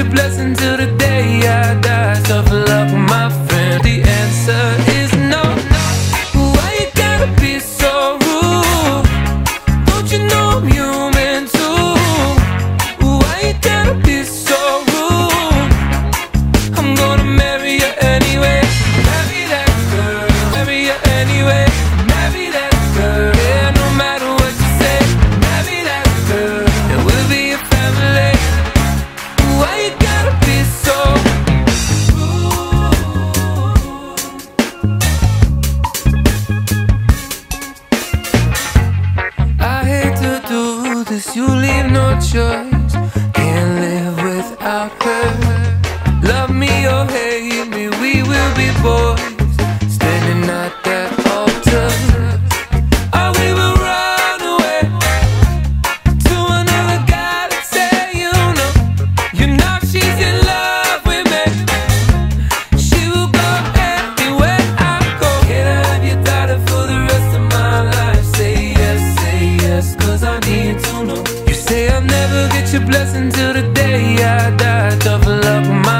Your blessing till the day I die. Tough luck, my friend. The answer is no. Why you gotta be so rude? Don't you know I'm human too? Why you gotta be so rude? I'm gonna marry you anyway. Marry that girl. Marry you anyway. Choice. Can't live without her. Love me or hate me, we will be boys. Standing at that altar. Or we will run away to another guy you know. You know she's in love with me. She will go anywhere I go. Can I have your daughter for the rest of my life? Say yes, say yes, I need to know. Say I'll never get your blessing till the day I die. Tough luck, my